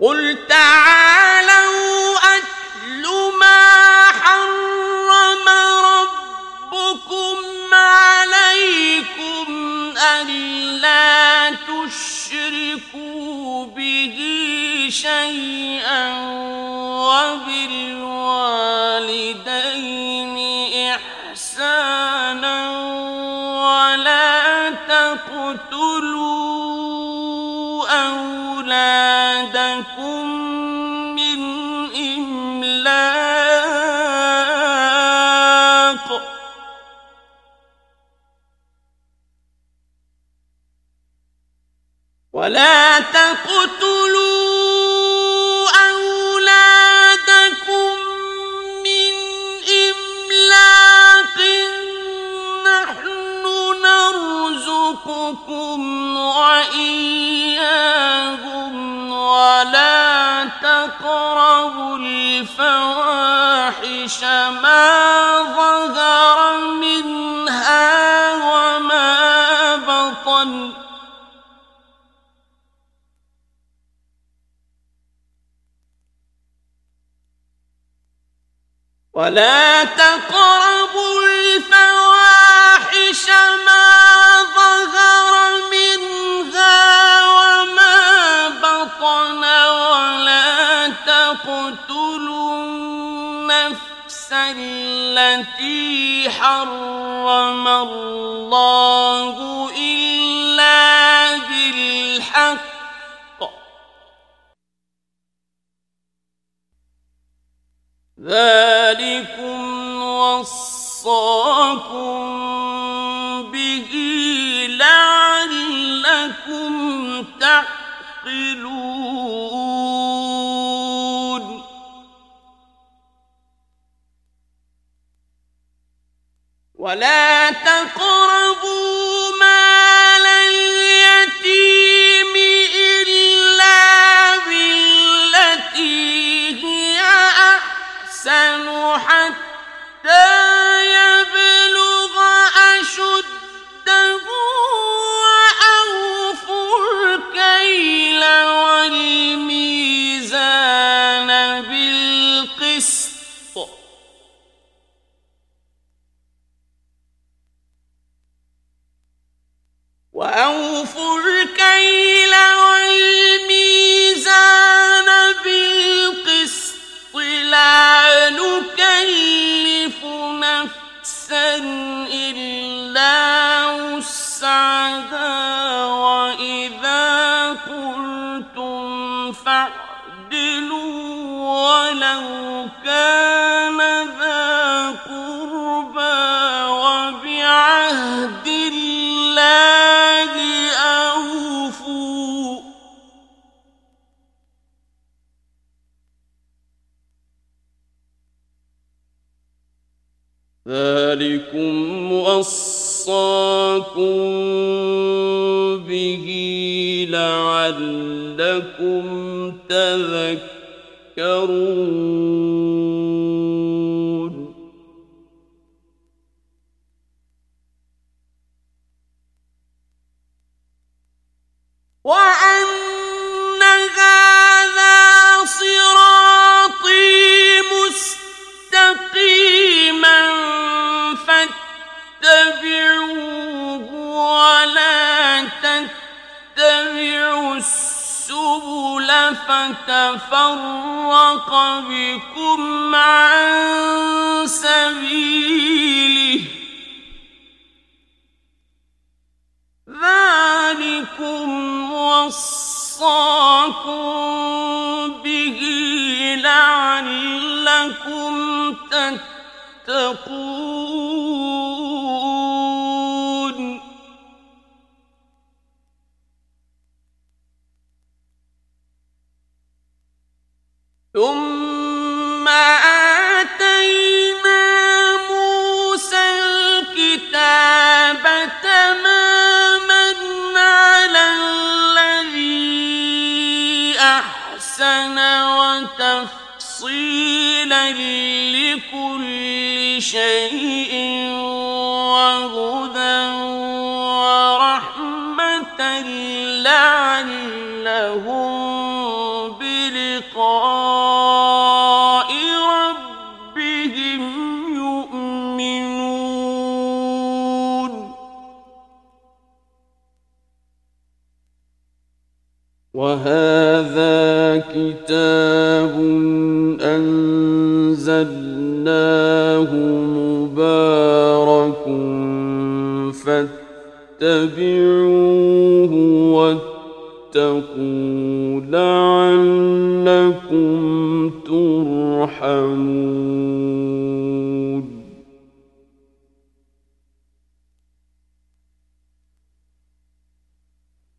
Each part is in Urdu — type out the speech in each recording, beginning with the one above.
قل تعالوا أتل ما حرم ربكم عليكم ألا تشركوا به شيئا وبالوالدين إحسانا ولا تقتلوا أولادكم من إملاق. ولا تقتلوا أولادكم من إملاق. نحن نرزقكم تقربوا الفواحش ما ظهر منها وما بطن. ولا تقربوا الفواحش التي حرم الله إلا بالحق. ذلكم وصاكم به لعلكم تعقلون. ولا تقربوا مال اليتيم إلا بالتي هي أحسن حتى يبلغ أشده ذلكم وصاكم به لعلكم تذكرون وأن فتفرق بكم عن سبيله. شيء وهدى ورحمة لعلهم بلقاء ربهم يؤمنون. وهذا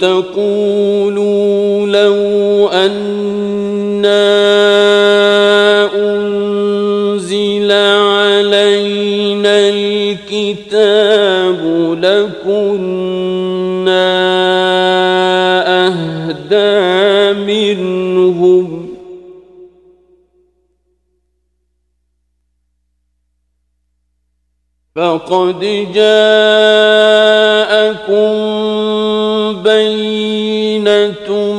تقولوا لو أنا أنزل علينا الكتاب لكنا أهدى منهم. فقد جاءكم بينة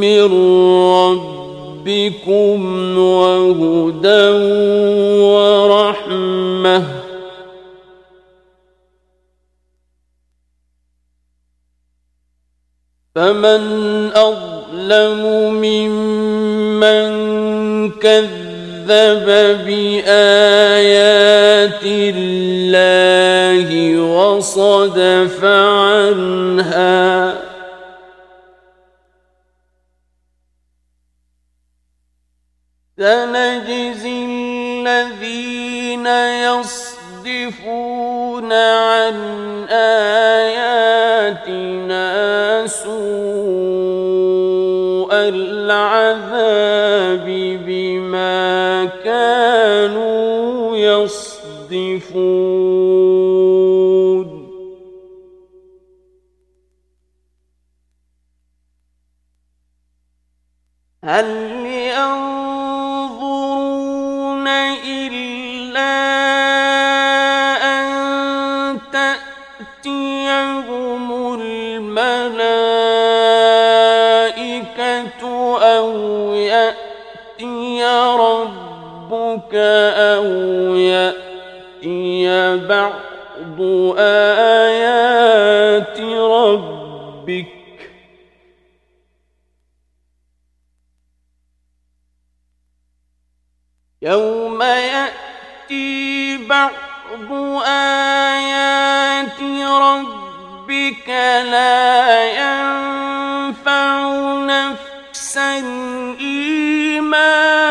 من ربكم وهدى ورحمة فمن أظلم ممن كذب كذب بآيات الله وصدف عنها سنجزي الذين يصدفون عن آياتنا سوء العذاب بما يصدفون هل ينظرون إلا أن تأتيهم الملائكة أو يأتي ربك أو يأتي بعض آيات ربك. يوم يأتي بعض آيات ربك لا ينفع نفسا. إيمانها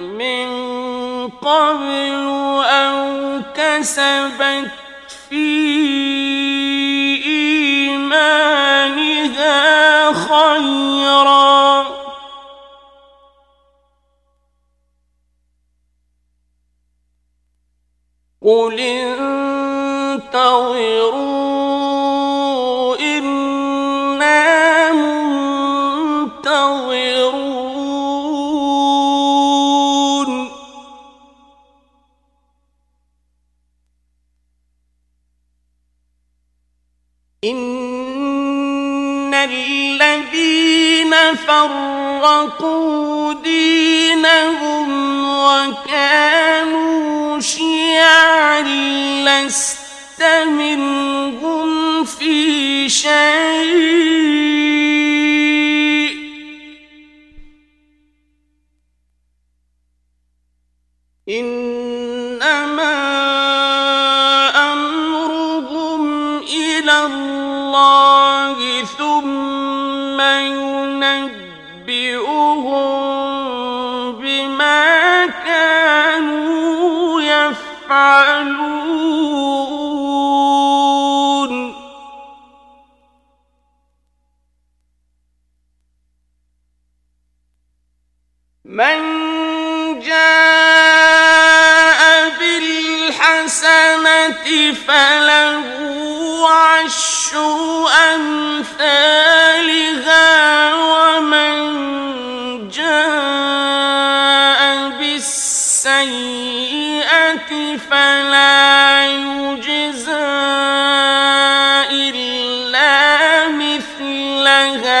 من قبل أو كسبت في إيمانها خيرا. قل انتظروا إن الذين فرقوا دينهم وكانوا شيعا لست منهم في شيء إنما تفعلون من جاء بالحسنة فله عشر أمثالها ومن جاء بالسيئة فلا يجزى إلا مثلها.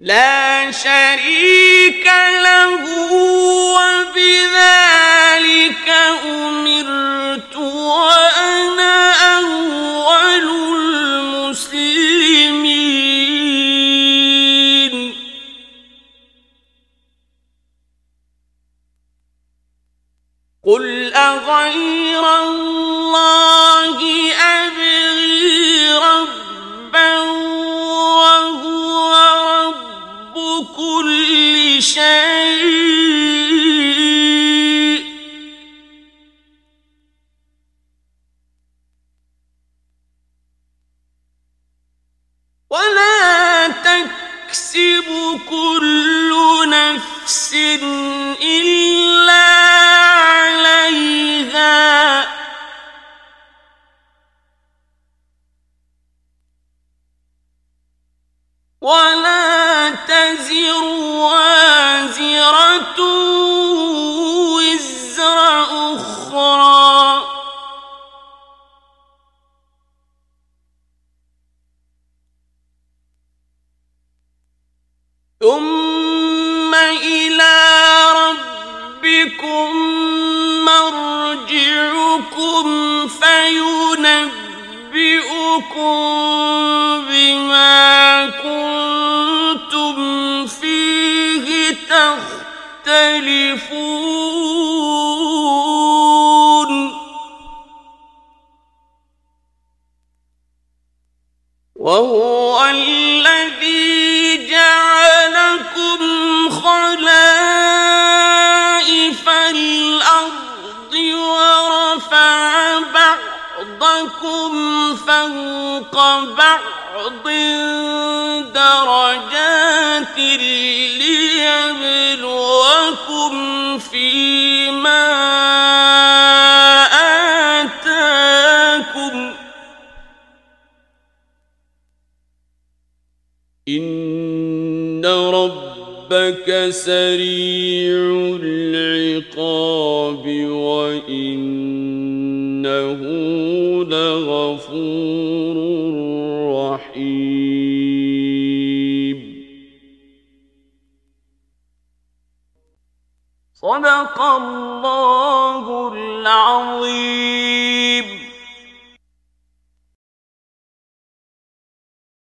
لا شريك له وبذلك أمرت وأنا أول المسلمين. قل أغير الله شيء ربكم مرجعكم فينبئكم بما كنتم فيه تختلفون فوق بعض درجات ليبلوكم فيما آتاكم. إن ربك سريع العقاب وإنه لغفور صدق الله العظيم.